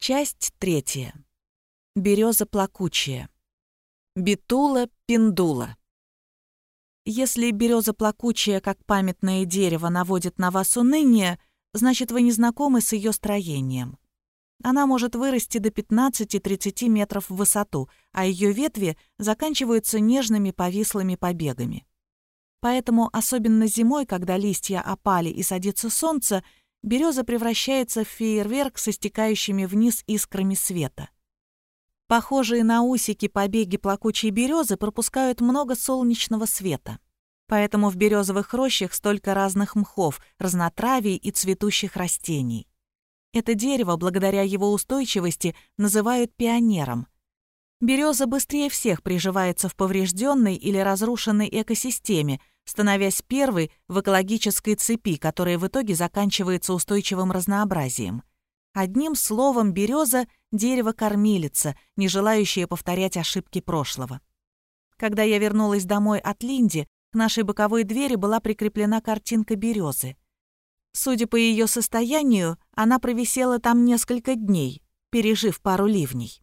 Часть третья. Береза плакучая. Битула пиндула. Если береза плакучая, как памятное дерево, наводит на вас уныние, значит, вы не знакомы с ее строением. Она может вырасти до 15-30 метров в высоту, а ее ветви заканчиваются нежными повислыми побегами. Поэтому, особенно зимой, когда листья опали и садится солнце, береза превращается в фейерверк со стекающими вниз искрами света. Похожие на усики побеги плакучей березы пропускают много солнечного света. Поэтому в березовых рощах столько разных мхов, разнотравий и цветущих растений. Это дерево, благодаря его устойчивости, называют пионером. Береза быстрее всех приживается в поврежденной или разрушенной экосистеме, становясь первой в экологической цепи, которая в итоге заканчивается устойчивым разнообразием. Одним словом, береза — дерево-кормилица, не желающее повторять ошибки прошлого. Когда я вернулась домой от Линди, к нашей боковой двери была прикреплена картинка березы. Судя по ее состоянию, она провисела там несколько дней, пережив пару ливней.